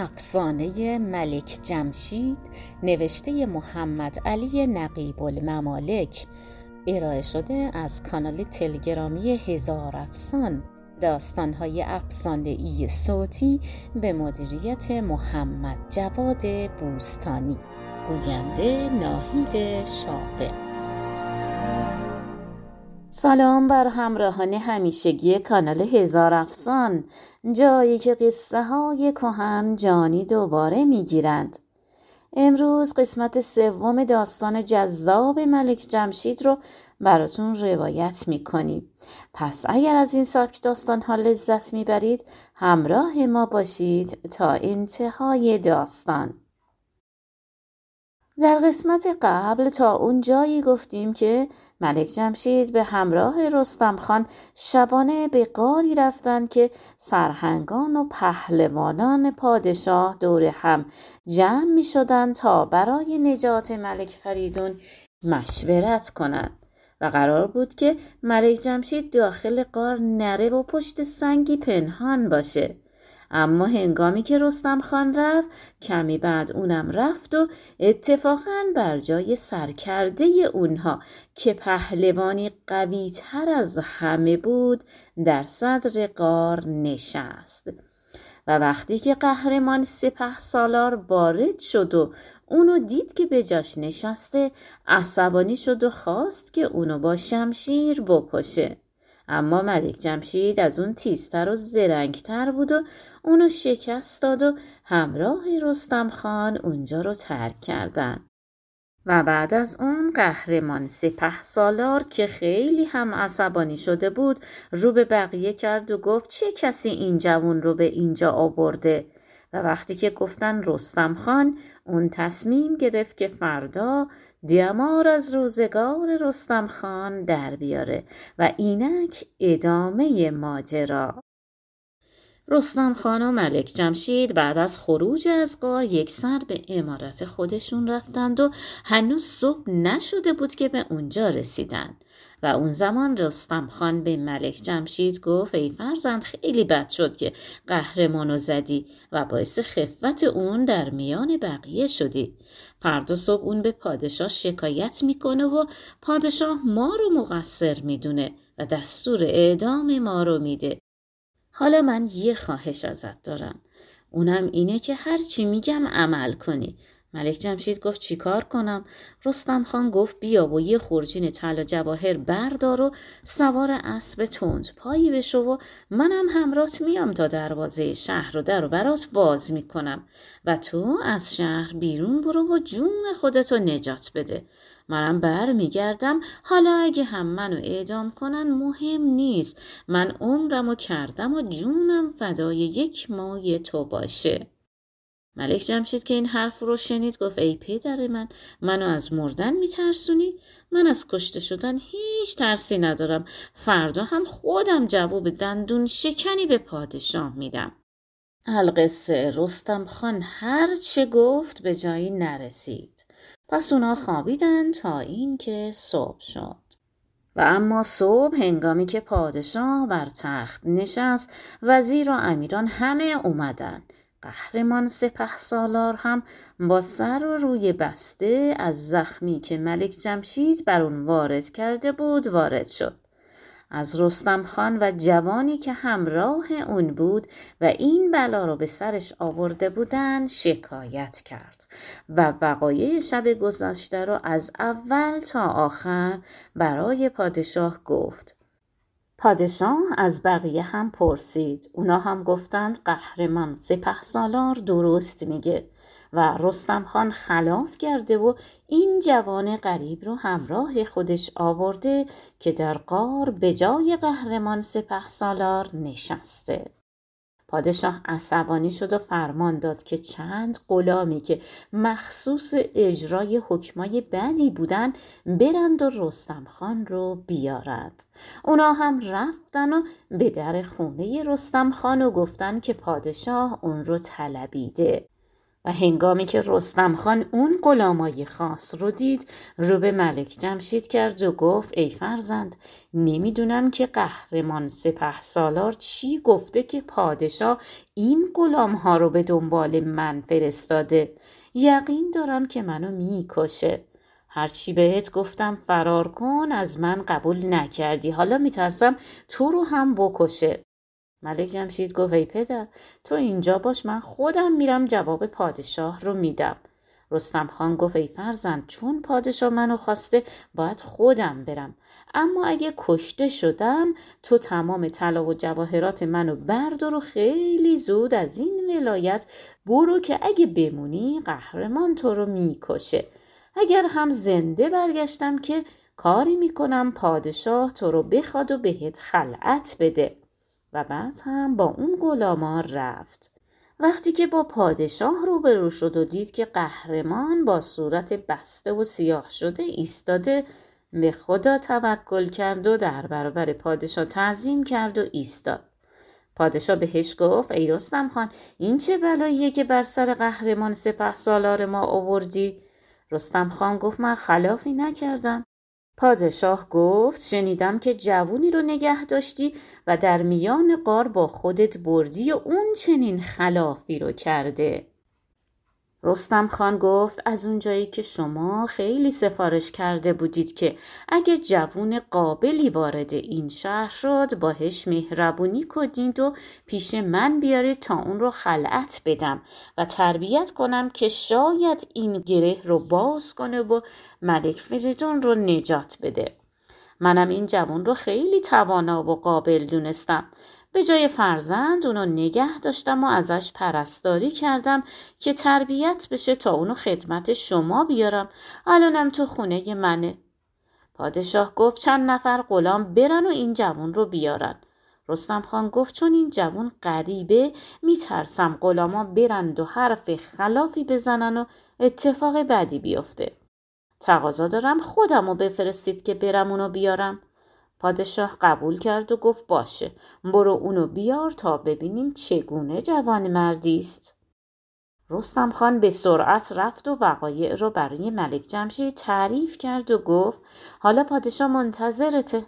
افسانه ملک جمشید نوشته محمد علی نقیب الممالک. ارائه شده از کانال تلگرامی هزار افسان. داستانهای افسانه ای صوتی به مدیریت محمد جواد بوستانی. گوینده ناهید شافع سلام بر همراهان همیشگی کانال هزار افسان. جایی که قصه های کهن جانی دوباره می‌گیرند. امروز قسمت سوم داستان جذاب ملک جمشید رو براتون روایت می‌کنیم. پس اگر از این سبک داستان ها لذت می‌برید همراه ما باشید تا انتهای داستان. در قسمت قبل تا اون جایی گفتیم که ملک جمشید به همراه رستم خان شبانه به قاری رفتند که سرهنگان و پهلوانان پادشاه دور هم جمع می شدند تا برای نجات ملک فریدون مشورت کنند و قرار بود که ملک جمشید داخل قار نره و پشت سنگی پنهان باشه. اما هنگامی که رستم خان رفت کمی بعد اونم رفت و اتفاقا بر جای سرکرده اونها که پهلوانی قوی تر از همه بود در صدر قار نشست. و وقتی که قهرمان سپه سالار وارد شد و اونو دید که به جاش نشسته عصبانی شد و خواست که اونو با شمشیر بکشه. اما ملک جمشید از اون تیزتر و زرنگتر بود و اونو شکست داد و همراه رستم خان اونجا رو ترک کردن. و بعد از اون قهرمان سپه سالار که خیلی هم عصبانی شده بود رو به بقیه کرد و گفت چه کسی این جوون رو به اینجا آورده و وقتی که گفتن رستم خان اون تصمیم گرفت که فردا دیامار از روزگار رستم خان در بیاره و اینک ادامه ماجرا رستم خان و ملک جمشید بعد از خروج از غار یک سر به امارت خودشون رفتند و هنوز صبح نشده بود که به اونجا رسیدند و اون زمان رستم خان به ملک جمشید گفت ای فرزند خیلی بد شد که قهرمانو زدی و باعث خفت اون در میان بقیه شدی. فردا صبح اون به پادشاه شکایت می‌کنه و پادشاه ما رو مقصر می‌دونه و دستور اعدام ما رو میده. حالا من یه خواهش ازت دارم. اونم اینه که هر چی میگم عمل کنی. ملک جمشید گفت چیکار کنم؟ رستم خان گفت بیا و یه خورجین طلا جواهر بردار و سوار اسب تند پایی بشو و منم همرات میام تا دروازه شهر رو در و برات باز می‌کنم. و تو از شهر بیرون برو و جون خودتو نجات بده. منم بر میگردم حالا اگه هم منو اعدام کنن مهم نیست. من عمرم و کردم و جونم فدای یک ماه تو باشه. ملک جمشید که این حرف رو شنید گفت ای پدر من منو از مردن میترسونی؟ من از کشته شدن هیچ ترسی ندارم. فردا هم خودم جواب دندون شکنی به پادشاه میدم. القصه رستم خان هر چه گفت به جایی نرسید. پس اونا خوابیدن تا اینکه صبح شد. و اما صبح هنگامی که پادشاه بر تخت نشست وزیر و امیران همه اومدن. قهرمان سپه سالار هم با سر و روی بسته از زخمی که ملک جمشید بر اون وارد کرده بود وارد شد. از رستم خان و جوانی که همراه اون بود و این بلا رو به سرش آورده بودند شکایت کرد و وقایع شب گذشته رو از اول تا آخر برای پادشاه گفت. پادشاه از بقیه هم پرسید. اونا هم گفتند قهرمان سپه سالار درست میگه و رستم خان خلاف کرده و این جوان غریب رو همراه خودش آورده که در قار به جای قهرمان سپه سالار نشسته. پادشاه عصبانی شد و فرمان داد که چند غلامی که مخصوص اجرای حکمای بدی بودن برند و رستم خان رو بیارد. اونا هم رفتن و به در خونه رستم خان و گفتن که پادشاه اون رو طلبیده. و هنگامی که رستم خان اون غلامای خاص رو دید رو به ملک جمشید کرد و گفت ای فرزند نمی‌دونم که قهرمان سپه سالار چی گفته که پادشاه این غلام ها رو به دنبال من فرستاده. یقین دارم که منو می‌کشه. هرچی بهت گفتم فرار کن از من قبول نکردی. حالا میترسم تو رو هم بکشه. ملک جمشید گفت ای پدر تو اینجا باش من خودم میرم جواب پادشاه رو میدم. رستم خان گفت ای فرزند چون پادشاه منو خواسته باید خودم برم. اما اگه کشته شدم تو تمام طلا و جواهرات منو بردار و خیلی زود از این ولایت برو که اگه بمونی قهرمان تو رو می‌کشه. اگر هم زنده برگشتم که کاری می‌کنم پادشاه تو رو بخواد و بهت خلعت بده. و بعد هم با اون غلامان رفت. وقتی که با پادشاه روبرو شد و دید که قهرمان با صورت بسته و سیاه شده ایستاده به خدا توکل کرد و در برابر پادشاه تعظیم کرد و ایستاد. پادشاه بهش گفت ای رستم خان این چه بلاییه که بر سر قهرمان سپه سالار ما آوردی؟ رستم خان گفت من خلافی نکردم. پادشاه گفت شنیدم که جوونی رو نگه داشتی و در میان قار با خودت بردی و اون چنین خلافی رو کرده. رستم خان گفت از اونجایی که شما خیلی سفارش کرده بودید که اگه جوون قابلی وارد این شهر شد باهش مهربونی کنید و پیش من بیارید تا اون رو خلعت بدم و تربیت کنم که شاید این گره رو باز کنه و ملک فریدون رو نجات بده. منم این جوون رو خیلی توانا و قابل دونستم. به جای فرزند اونو نگه داشتم و ازش پرستاری کردم که تربیت بشه تا اونو خدمت شما بیارم. الانم تو خونه منه. پادشاه گفت چند نفر غلام برن و این جوان رو بیارن. رستم خان گفت چون این جوان غریبه میترسم غلاما برند و حرف خلافی بزنن و اتفاق بدی بیفته. تقاضا دارم خودم رو بفرستید که برم اونو بیارم. پادشاه قبول کرد و گفت باشه برو اونو بیار تا ببینیم چگونه جوان مردی است. رستم خان به سرعت رفت و وقایع رو برای ملک جمشید تعریف کرد و گفت حالا پادشاه منتظرته.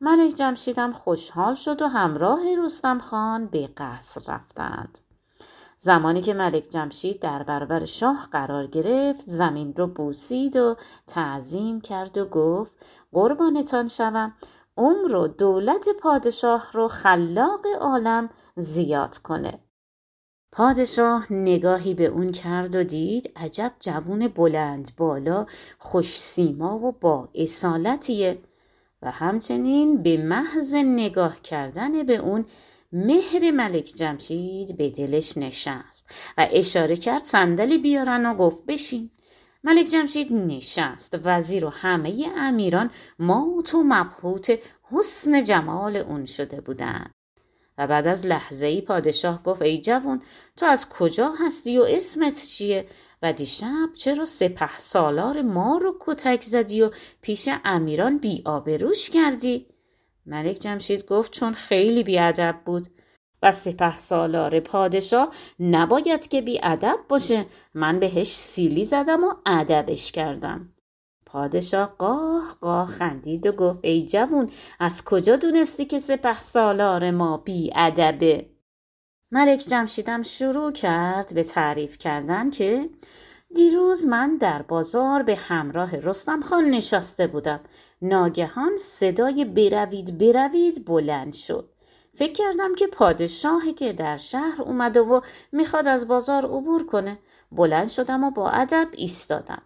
ملک جمشیدم خوشحال شد و همراه رستم خان به قصر رفتند. زمانی که ملک جمشید در برابر شاه قرار گرفت زمین رو بوسید و تعظیم کرد و گفت قربانتان شوم. عمر و دولت پادشاه رو خلاق عالم زیاد کنه. پادشاه نگاهی به اون کرد و دید عجب جوون بلند بالا خوش سیما و با اصالتیه و همچنین به محض نگاه کردن به اون مهر ملک جمشید به دلش نشست و اشاره کرد صندلی بیارن و گفت بشین. ملک جمشید نشست وزیر و همه امیران مات و مبهوت حسن جمال اون شده بودند. و بعد از لحظه ای پادشاه گفت ای جوان تو از کجا هستی و اسمت چیه؟ و دیشب چرا سپه سالار ما رو کتک زدی و پیش امیران بی آبروش کردی؟ ملک جمشید گفت چون خیلی بیادب بود. و سپه سالار پادشاه نباید که بی ادب باشه. من بهش سیلی زدم و ادبش کردم. پادشاه قاه قاه خندید و گفت ای جوون از کجا دونستی که سپه سالار ما بی ادبه؟ ملک جمشیدم شروع کرد به تعریف کردن که دیروز من در بازار به همراه رستم خان نشسته بودم. ناگهان صدای بروید بروید بلند شد. فکر کردم که پادشاهی که در شهر اومده و می‌خواد از بازار عبور کنه. بلند شدم و با ادب ایستادم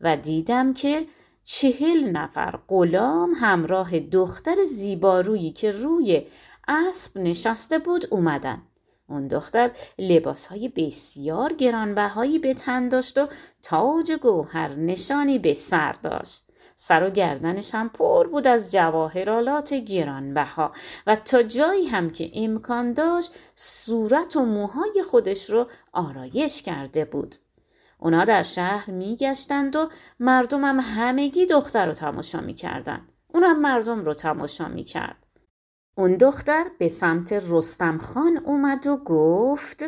و دیدم که چهل نفر غلام همراه دختر زیبارویی که روی اسب نشسته بود اومدن. اون دختر لباس های بسیار گرانبهایی به تن داشت و تاج گوهر نشانی به سر داشت. سر و گردنش هم پر بود از جواهرالات گرانبها و تا جایی هم که امکان داشت صورت و موهای خودش رو آرایش کرده بود. اونا در شهر میگشتند و مردمم همگی دختر رو تماشا می‌کردن. اونم مردم رو تماشا می‌کرد. اون دختر به سمت رستم خان اومد و گفت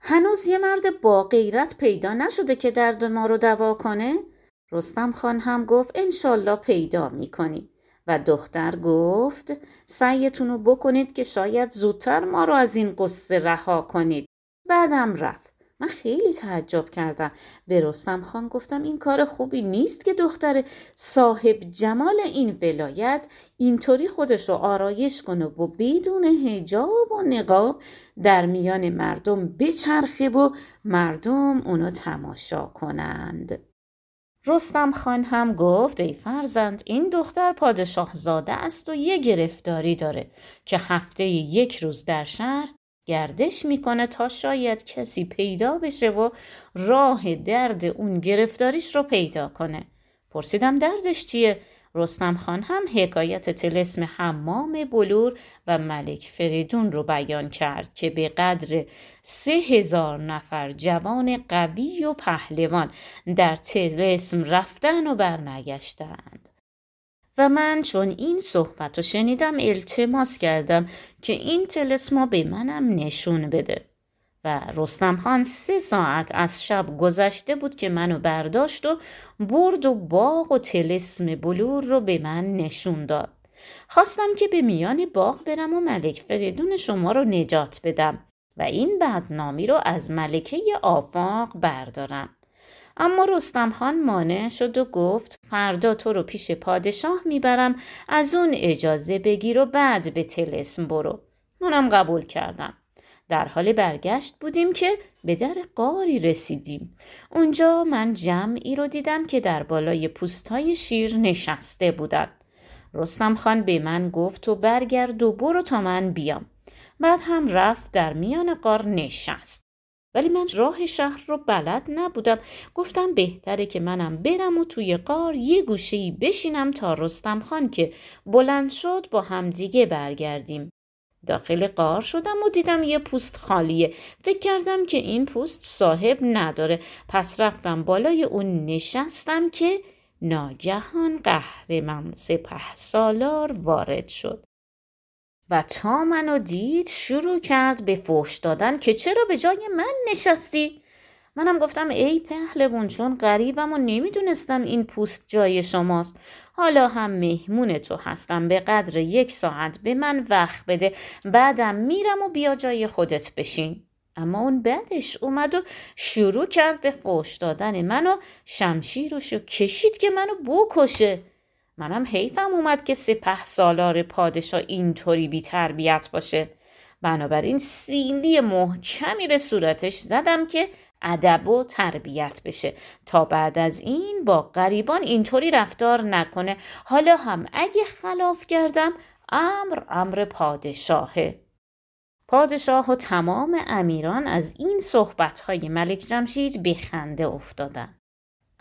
هنوز یه مرد با غیرت پیدا نشده که درد ما رو دوا کنه؟ رستم خان هم گفت انشالله پیدا می‌کنی. و دختر گفت سعیتون رو بکنید که شاید زودتر ما رو از این قصه رها کنید. بعدم رفت. من خیلی تعجب کردم. به رستم خان گفتم این کار خوبی نیست که دختر صاحب جمال این ولایت اینطوری خودش رو آرایش کنه و بدون هجاب و نقاب در میان مردم بچرخه و مردم اونو تماشا کنند. رستم خان هم گفت ای فرزند این دختر پادشاه زاده است و یه گرفتاری داره که هفته یک روز در شهر گردش می‌کنه تا شاید کسی پیدا بشه و راه درد اون گرفتاریش رو پیدا کنه. پرسیدم دردش چیه؟ رستم خان هم حکایت تلسم حمام بلور و ملک فریدون رو بیان کرد که به قدر سه هزار نفر جوان قوی و پهلوان در تلسم رفتن و برنگشتند. و من چون این صحبت رو شنیدم التماس کردم که این تلسما به منم نشون بده. و رستم خان سه ساعت از شب گذشته بود که منو برداشت و برد و باغ و تلسم بلور رو به من نشون داد. خواستم که به میان باغ برم و ملک فریدون شما رو نجات بدم و این بدنامی رو از ملکه آفاق بردارم. اما رستم خان مانع شد و گفت فردا تو رو پیش پادشاه می‌برم از اون اجازه بگیر و بعد به تلسم برو. اونم قبول کردم. در حال برگشت بودیم که به در قاری رسیدیم. اونجا من جمعی رو دیدم که در بالای پوستهای شیر نشسته بودن. رستم خان به من گفت تو برگرد و برو تا من بیام. بعد هم رفت در میان قار نشست. ولی من راه شهر رو بلد نبودم. گفتم بهتره که منم برم و توی قار یه گوشهی بشینم تا رستم خان که بلند شد با همدیگه برگردیم. داخل قار شدم و دیدم یه پوست خالیه. فکر کردم که این پوست صاحب نداره. پس رفتم بالای اون نشستم که ناگهان قهرمان سپه سالار وارد شد. و تا منو دید شروع کرد به فوش دادن که چرا به جای من نشستی؟ منم گفتم ای پهلوون چون غریبم و نمی‌دونستم این پوست جای شماست. حالا هم مهمون تو هستم. به قدر یک ساعت به من وقت بده. بعدم میرم و بیا جای خودت بشین. اما اون بعدش اومد و شروع کرد به فوش دادن من و شمشیرشو کشید که منو بکشه. منم حیفم اومد که سپه سالار پادشاه اینطوری بی تربیت باشه. بنابراین سیلی محکمی به صورتش زدم که ادب و تربیت بشه. تا بعد از این با غریبان اینطوری رفتار نکنه. حالا هم اگه خلاف کردم امر امر پادشاهه. پادشاه و تمام امیران از این صحبتهای ملک جمشید به خنده افتادن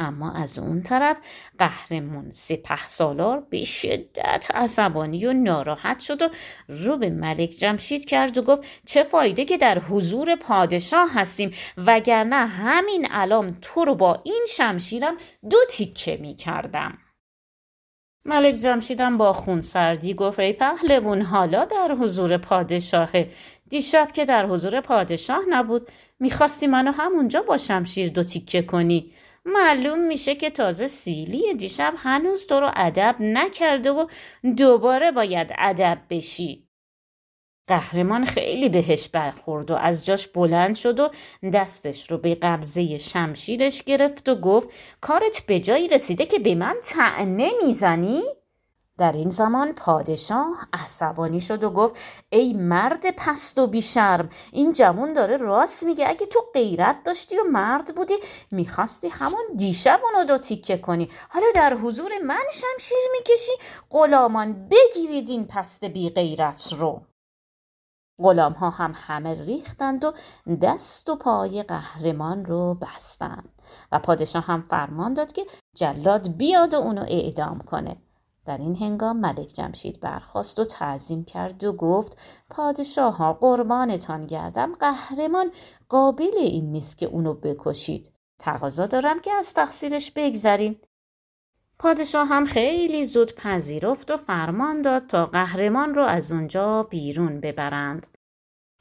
اما از اون طرف قهرمان سپه سالار به شدت عصبانی و ناراحت شد و رو به ملک جمشید کرد و گفت چه فایده که در حضور پادشاه هستیم وگرنه همین الان تو رو با این شمشیرم دو تیکه می کردم. ملک جمشیدم با خونسردی گفت ای پهلوون حالا در حضور پادشاهه دیشب که در حضور پادشاه نبود می‌خواستی منو همونجا با شمشیر دو تیکه کنی معلوم میشه که تازه سیلی دیشب هنوز تو رو ادب نکرده و دوباره باید ادب بشی قهرمان خیلی بهش برخورد و از جاش بلند شد و دستش رو به قبضه شمشیرش گرفت و گفت کارت به جایی رسیده که به من تعنه می‌زنی؟ در این زمان پادشاه عصبانی شد و گفت ای مرد پست و بیشرم این جوون داره راست میگه اگه تو غیرت داشتی و مرد بودی می‌خواستی همون دیشب اونو دو تیکه کنی. حالا در حضور من شمشیر می‌کشی غلامان بگیرید این پست بی غیرت رو. غلام ها هم همه ریختند و دست و پای قهرمان رو بستند. و پادشاه هم فرمان داد که جلاد بیاد و اونو اعدام کنه. در این هنگام ملک جمشید برخواست و تعظیم کرد و گفت پادشاه ها قربانتان گردم قهرمان قابل این نیست که اونو بکشید. تقاضا دارم که از تقصیرش بگذرین پادشاه هم خیلی زود پذیرفت و فرمان داد تا قهرمان رو از اونجا بیرون ببرند.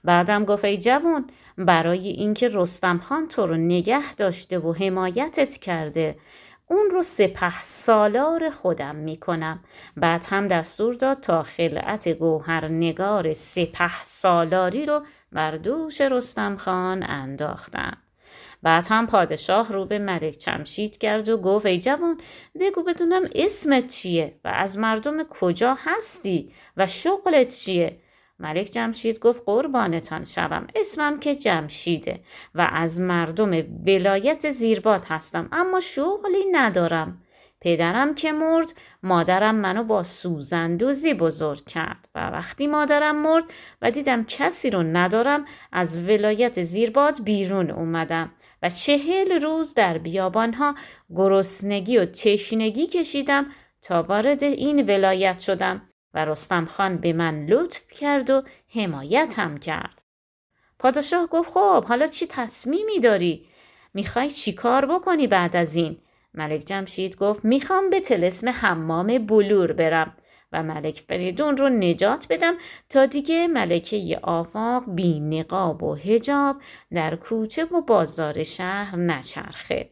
بعدم گفت ای جوون برای اینکه رستم خان تو رو نگه داشته و حمایتت کرده اون رو سپه سالار خودم می‌کنم. بعد هم دستور داد تا خلعت گوهر نگار سپه سالاری رو بر دوش رستم خان انداختم. بعد هم پادشاه رو به ملک چمشید کرد و گفت ای جوان بگو بدونم اسمت چیه و از مردم کجا هستی و شغلت چیه؟ ملک جمشید گفت قربانتان شوم اسمم که جمشیده و از مردم ولایت زیرباد هستم اما شغلی ندارم. پدرم که مرد مادرم منو با سوزندوزی بزرگ کرد و وقتی مادرم مرد و دیدم کسی رو ندارم از ولایت زیرباد بیرون اومدم و چهل روز در بیابانها گرسنگی و تشنگی کشیدم تا وارد این ولایت شدم. و رستم خان به من لطف کرد و حمایتم کرد. پادشاه گفت خب حالا چی تصمیمی داری؟ می‌خوای چی کار بکنی بعد از این؟ ملک جمشید گفت می‌خوام به تلسم حمام بلور برم و ملک فریدون رو نجات بدم تا دیگه ملکه آفاق بی نقاب و هجاب در کوچه و بازار شهر نچرخه.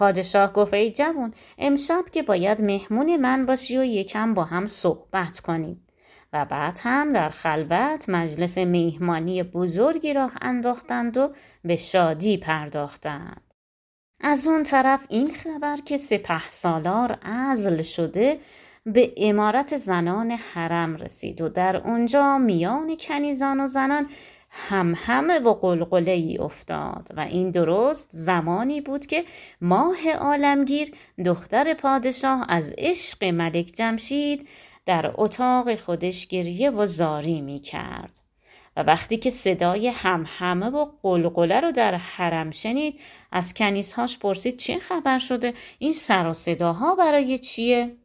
پادشاه گفت ای جوون امشب که باید مهمون من باشی و یکم با هم صحبت کنیم. و بعد هم در خلوت مجلس مهمانی بزرگی راه انداختند و به شادی پرداختند. از اون طرف این خبر که سپه سالار ازل شده به امارت زنان حرم رسید و در اونجا میان کنیزان و زنان هم همه و قلقله ای افتاد و این درست زمانی بود که ماه عالمگیر دختر پادشاه از عشق ملک جمشید در اتاق خودش گریه و زاری می کرد و وقتی که صدای هم همه و قلقله رو در حرم شنید از کنیزهاش پرسید چه خبر شده این سر و صداها برای چیه؟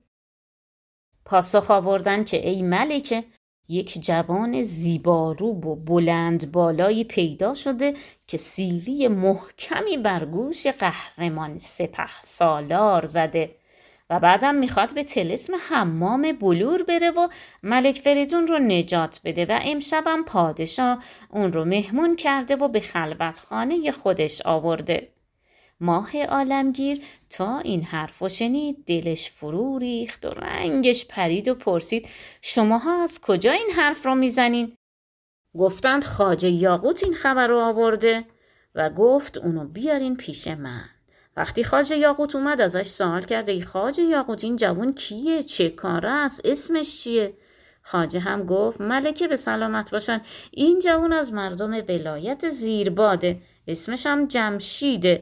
پاسخ آوردن که ای ملکه یک جوان زیباروب و بلند بالایی پیدا شده که سیلی محکمی بر گوش قهرمان سپه سالار زده و بعدم می‌خواد به تلسم حمام بلور بره و ملک فریدون رو نجات بده و امشبم پادشاه اون رو مهمون کرده و به خلوتخانه خودش آورده. ماه عالمگیر تا این حرف و شنید دلش فرو ریخت و رنگش پرید و پرسید شماها از کجا این حرف را می‌زنین؟ گفتند خاجه یاقوت این خبر رو آورده و گفت اونو بیارین پیش من. وقتی خاجه یاقوت اومد ازش سوال کرده ای خاجه یاقوت این جوون کیه؟ چه کاره است؟ اسمش چیه؟ خاجه هم گفت ملکه به سلامت باشن. این جوون از مردم ولایت زیرباده. اسمش هم جمشیده.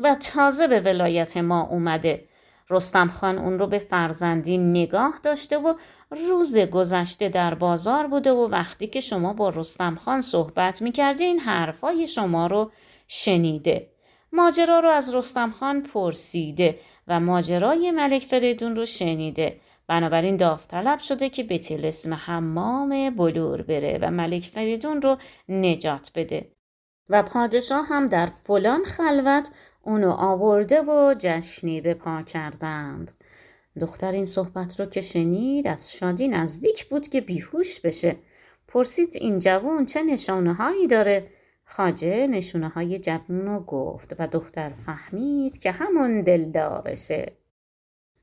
و تازه به ولایت ما اومده. رستم خان اون رو به فرزندی نگاه داشته و روز گذشته در بازار بوده و وقتی که شما با رستم خان صحبت می‌کردی این حرفای شما رو شنیده. ماجرا رو از رستم خان پرسیده و ماجرای ملک فریدون رو شنیده. بنابراین داوطلب شده که به تلسم حمام بلور بره و ملک فریدون رو نجات بده. و پادشاه هم در فلان خلوت اونو آورده و جشنی به پا کردند. دختر این صحبت رو که شنید از شادی نزدیک بود که بیهوش بشه. پرسید این جوان چه نشانه هایی داره؟ خاجه نشونه های جوون رو گفت و دختر فهمید که همون دلدارشه.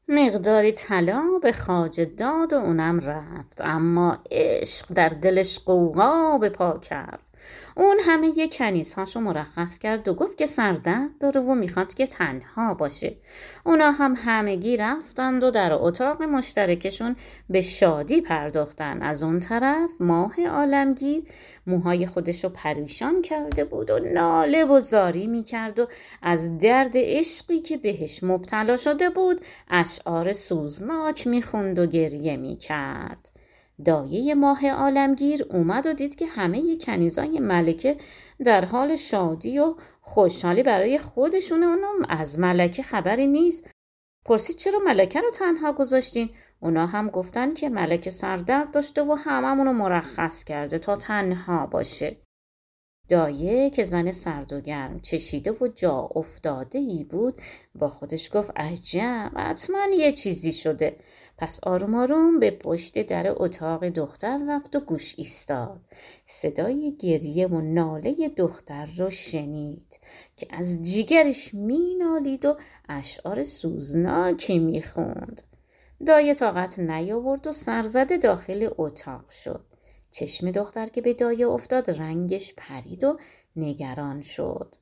مقداری طلا به خاجه داد و اونم رفت. اما عشق در دلش قوقا به پا کرد. اون همه یه کنیزهاشو مرخص کرد و گفت که سردرد داره و می‌خواد که تنها باشه. اونا هم همگی رفتند و در اتاق مشترکشون به شادی پرداختن. از اون طرف ماه عالمگیر موهای خودشو پریشان کرده بود و ناله و زاری می‌کرد و از درد عشقی که بهش مبتلا شده بود اشعار سوزناک می‌خوند و گریه می‌کرد. دایه ماه عالمگیر اومد و دید که همه کنیزای ملکه در حال شادی و خوشحالی برای خودشونه اونم از ملکه خبری نیست. پرسید چرا ملکه رو تنها گذاشتین؟ اونا هم گفتن که ملکه سردرد داشته و هممون رو مرخص کرده تا تنها باشه. دایه که زن سرد و گرم چشیده و جا افتاده ای بود با خودش گفت عجب حتما یه چیزی شده. پس آروم آروم به پشت در اتاق دختر رفت و گوش ایستاد. صدای گریه و ناله دختر رو شنید که از جیگرش مینالید و اشعار سوزناکی می‌خوند. دایه طاقت نیاورد و سرزده داخل اتاق شد. چشم دختر که به دایه افتاد رنگش پرید و نگران شد.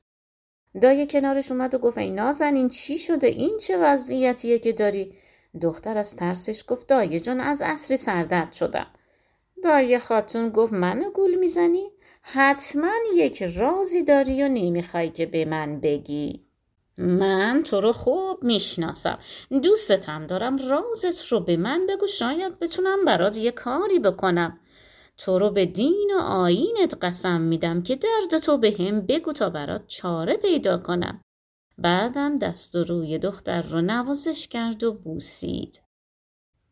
دایه کنارش اومد و گفت ای نازنین چی شده؟ این چه وضعیتیه که داری؟ دختر از ترسش گفت دایه جان از اصری سردرد شدم. دایه خاتون گفت منو گول می‌زنی؟ حتما یک رازی داری و نمی‌خوای که به من بگی. من تو رو خوب می‌شناسم. دوستتم دارم رازت رو به من بگو شاید بتونم برات یه کاری بکنم. تو رو به دین و آینت قسم میدم که درد تو به هم بگو تا برات چاره پیدا کنم. بعدم دست و روی دختر رو نوازش کرد و بوسید.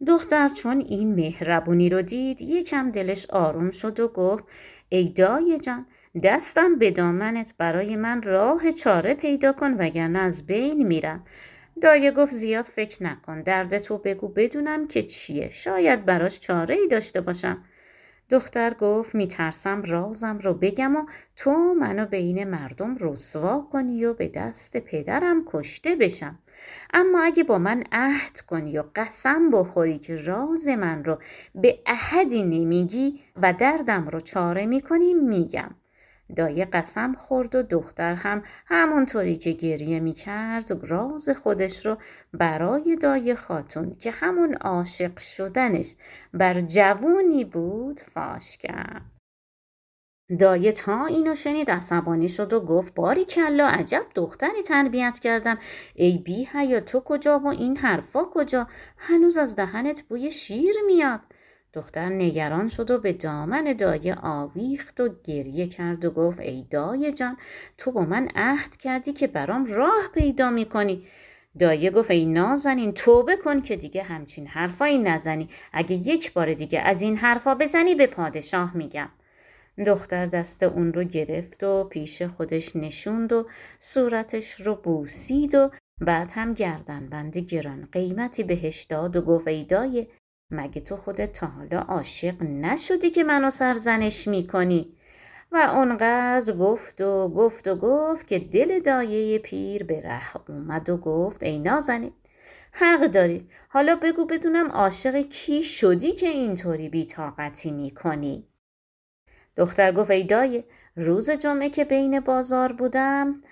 دختر چون این مهربونی رو دید یکم دلش آروم شد و گفت ای دایه جان دستم به دامنت برای من راه چاره پیدا کن وگرنه از بین میرم. دایه گفت زیاد فکر نکن. درد تو بگو بدونم که چیه. شاید براش چاره ای داشته باشم. دختر گفت میترسم رازم رو بگم و تو منو بین مردم رسوا کنی و به دست پدرم کشته بشم. اما اگه با من عهد کنی و قسم بخوری که راز من رو به احدی نمیگی و دردم رو چاره می‌کنی میگم. دایه قسم خورد و دختر هم همونطوری که گریه می‌کرد راز خودش رو برای دایه خاتون که همون عاشق شدنش بر جوونی بود فاش کرد. دایه تا اینو شنید عصبانی شد و گفت باری کلا عجب دختری تربیت کردم. ای بی حیا تو کجا و این حرفا کجا؟ هنوز از دهنت بوی شیر میاد. دختر نگران شد و به دامن دایه آویخت و گریه کرد و گفت ای دایه جان تو با من عهد کردی که برام راه پیدا می‌کنی. دایه گفت ای نازنین توبه کن که دیگه همچین حرفایی نزنی. اگه یک بار دیگه از این حرفا بزنی به پادشاه میگم. دختر دست اون رو گرفت و پیش خودش نشوند و صورتش رو بوسید و بعد هم گردن بندی گران قیمتی بهش داد و گفت ای دایه مگه تو خودت تا حالا عاشق نشدی که منو سرزنش می‌کنی؟ و اونقدر گفت و گفت و گفت که دل دایه پیر به ره اومد و گفت ای نازنین حق داری. حالا بگو بدونم عاشق کی شدی که اینطوری بیتاقتی می‌کنی؟ دختر گفت ای دایه روز جمعه که بین بازار بودم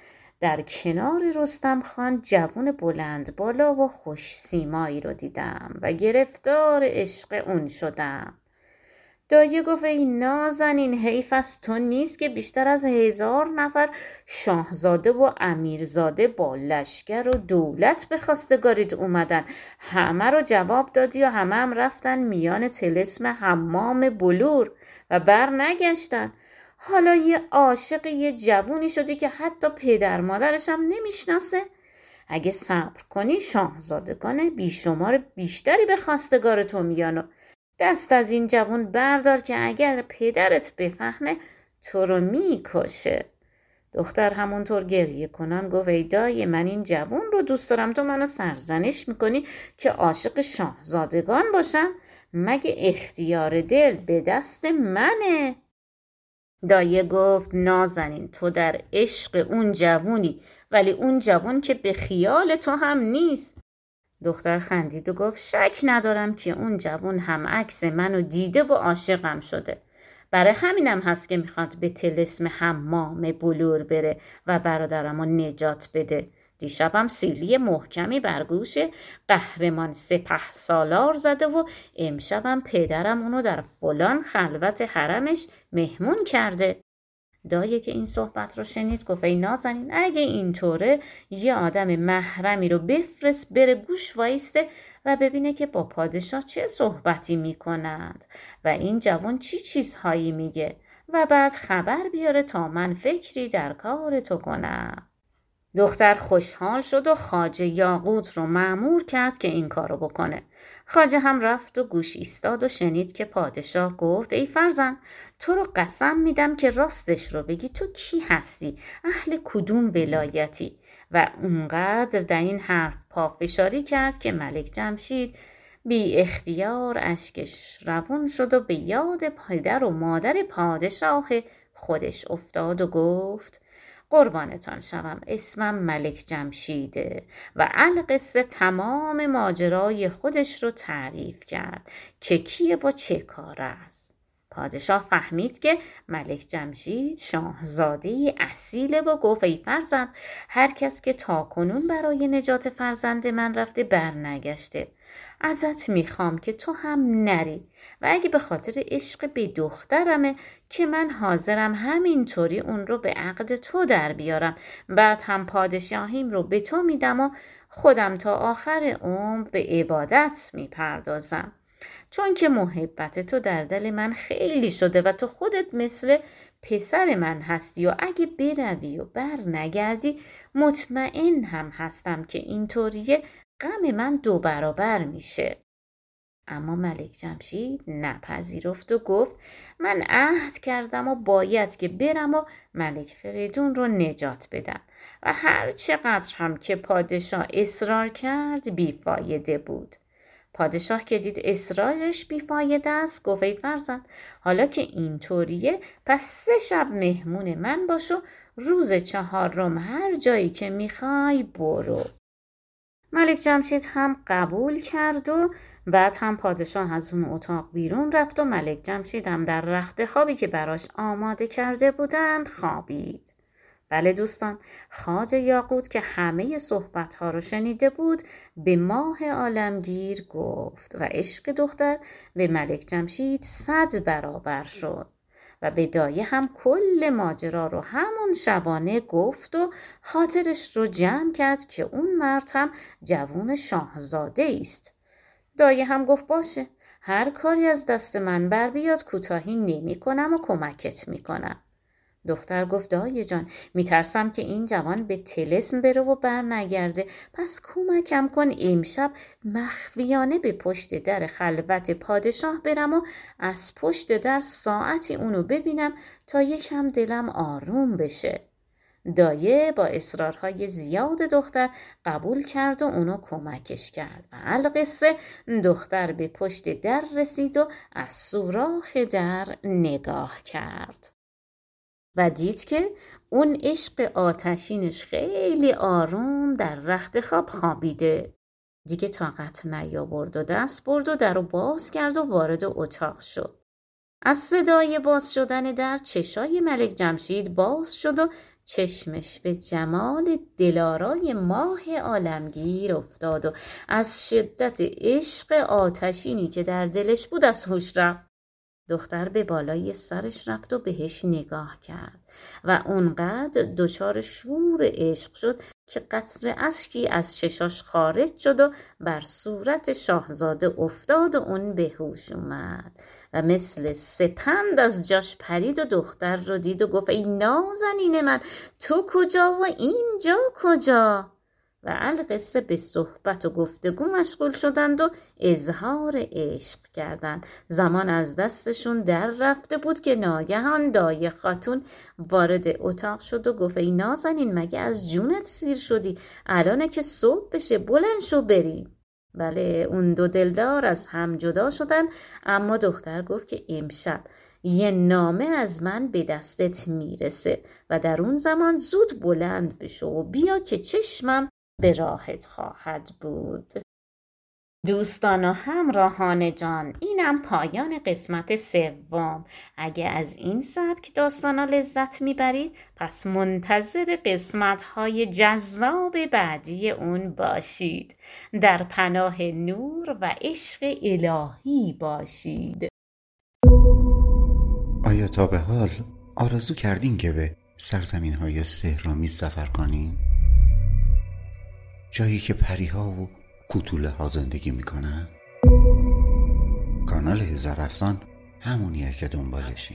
در کنار رستم خان جوون بلند بالا و خوش سیمایی رو دیدم و گرفتار عشق اون شدم. دایه گفت ای نازنین حیف از تو نیست که بیشتر از هزار نفر شاهزاده و امیرزاده با لشکر و دولت به خواستگاریت اومدن. همه رو جواب دادی و همه هم رفتن میان تلسم حمام بلور و بر نگشتن حالا یه عاشق یه جوونی شدی که حتی پدر مادرش هم نمی‌شناسه. اگه صبر کنی شاهزادگان بیشمار بیشتری به خواستگار تو میان و دست از این جوون بردار که اگر پدرت بفهمه تو رو می‌کشه. دختر همونطور گریه کنان گفت ای من این جوون رو دوست دارم. تو منو سرزنش می‌کنی که عاشق شاهزادگان باشم؟ مگه اختیار دل به دست منه؟ دایه گفت نازنین تو در عشق اون جوونی ولی اون جوون که به خیال تو هم نیست. دختر خندید و گفت شک ندارم که اون جوون هم عکس منو دیده و عاشقم شده. برای همینم هست که می‌خواد به تلسم حمام بلور بره و برادرم رو نجات بده. دیشبم سیلی محکمی بر گوش قهرمان سپه سالار زده و امشبم پدرم اونو در فلان خلوت حرمش مهمون کرده. دایه که این صحبت رو شنید گفت ای نازنین اگه اینطوره یه آدم محرمی رو بفرست بره گوش وایسته و ببینه که با پادشاه چه صحبتی می‌کنند و این جوان چی چیزهایی میگه و بعد خبر بیاره تا من فکری در کار تو کنم. دختر خوشحال شد و خاجه یاقوت رو معمور کرد که این کارو بکنه. خاجه هم رفت و گوش ایستاد و شنید که پادشاه گفت ای فرزن تو رو قسم میدم که راستش رو بگی. تو کی هستی؟ اهل کدوم ولایتی؟ و اونقدر در این حرف پافشاری کرد که ملک جمشید بی اختیار اشکش روون شد و به یاد پدر و مادر پادشاه خودش افتاد و گفت قربانتان شوم. اسمم ملک جمشیده و القصه تمام ماجرای خودش رو تعریف کرد که کیه و چه کار است. پادشاه فهمید که ملک جمشید شاهزاده اصیله و گفت ای فرزند. هر کس که تاکنون برای نجات فرزند من رفته برنگشته. ازت می‌خوام که تو هم نری. و اگه به خاطر عشق به دخترمه که من حاضرم همینطوری اون رو به عقد تو در بیارم. بعد هم پادشاهیم رو به تو میدم و خودم تا آخر عمر به عبادت می‌پردازم. چون که محبت تو در دل من خیلی شده و تو خودت مثل پسر من هستی و اگه بروی و بر نگردی مطمئن هم هستم که اینطوریه غم من دو برابر میشه. اما ملک جمشید نپذیرفت و گفت من عهد کردم و باید که برم و ملک فریدون رو نجات بدم و هر چقدر هم که پادشاه اصرار کرد بیفایده بود. پادشاه که دید اصرارش بیفایده است گفت ای فرزند حالا که اینطوریه پس سه شب مهمون من باش و روز چهارم هر جایی که می‌خوای برو. ملک جمشید هم قبول کرد و بعد هم پادشاه از اون اتاق بیرون رفت و ملک جمشید هم در رخت خوابی که براش آماده کرده بودند خوابید. بله دوستان خاج یاقوت که همه صحبت ها رو شنیده بود به ماه عالمگیر گفت و عشق دختر به ملک جمشید صد برابر شد. و به دایه هم کل ماجرا رو همون شبانه گفت و خاطرش رو جمع کرد که اون مرد هم جوون شاهزاده است دایه هم گفت باشه هر کاری از دست من بر بیاد کوتاهی نمی کنم و کمکت می کنم. دختر گفت دایه جان میترسم که این جوان به تلسم بره و بر نگرده پس کمکم کن امشب مخفیانه به پشت در خلوت پادشاه برم و از پشت در ساعتی اونو ببینم تا یکم دلم آروم بشه. دایه با اصرارهای زیاد دختر قبول کرد و اونو کمکش کرد. و القصه دختر به پشت در رسید و از سوراخ در نگاه کرد. و دید که اون عشق آتشینش خیلی آروم در رخت خواب خوابیده. دیگه طاقت نیاورد و دست برد و در رو باز کرد و وارد اتاق شد. از صدای باز شدن در چشای ملک جمشید باز شد و چشمش به جمال دلارای ماه عالمگیر افتاد و از شدت عشق آتشینی که در دلش بود از هوش رفت. دختر به بالای سرش رفت و بهش نگاه کرد و اونقدر دچار شور عشق شد که قطر اشکی از چشاش خارج شد و بر صورت شاهزاده افتاد و اون به هوش اومد و مثل سپند از جاش پرید و دختر رو دید و گفت ای نازنین من تو کجا و اینجا کجا؟ و القصه به صحبت و گفتگو مشغول شدند و اظهار عشق کردند. زمان از دستشون در رفته بود که ناگهان دایه خاتون وارد اتاق شد و گفت ای نازنین مگه از جونت سیر شدی؟ الانه که صبح بشه بلند شو بریم بله اون دو دلدار از هم جدا شدن اما دختر گفت که امشب یه نامه از من به دستت می‌رسه و در اون زمان زود بلند بشو و بیا که چشمم به راحت خواهد بود. دوستان و همراهان جان اینم پایان قسمت سوم. اگه از این سبک داستانا لذت می‌برید پس منتظر قسمت های جذاب بعدی اون باشید. در پناه نور و عشق الهی باشید. آیا تا به حال آرزو کردین که به سرزمین های سهرامی سفر کنین؟ جایی که پریها و کوتوله ها زندگی می‌کنن؟ کانال هزار افسان همونیه که دنبالشی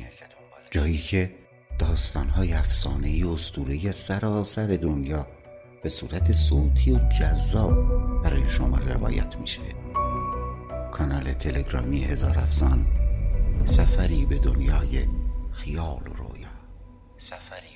جایی که داستان های افسانه ای اسطوره سراسر دنیا به صورت صوتی و جذاب برای شما روایت میشه. کانال تلگرامی هزار افسان سفری به دنیای خیال و رویا. سفری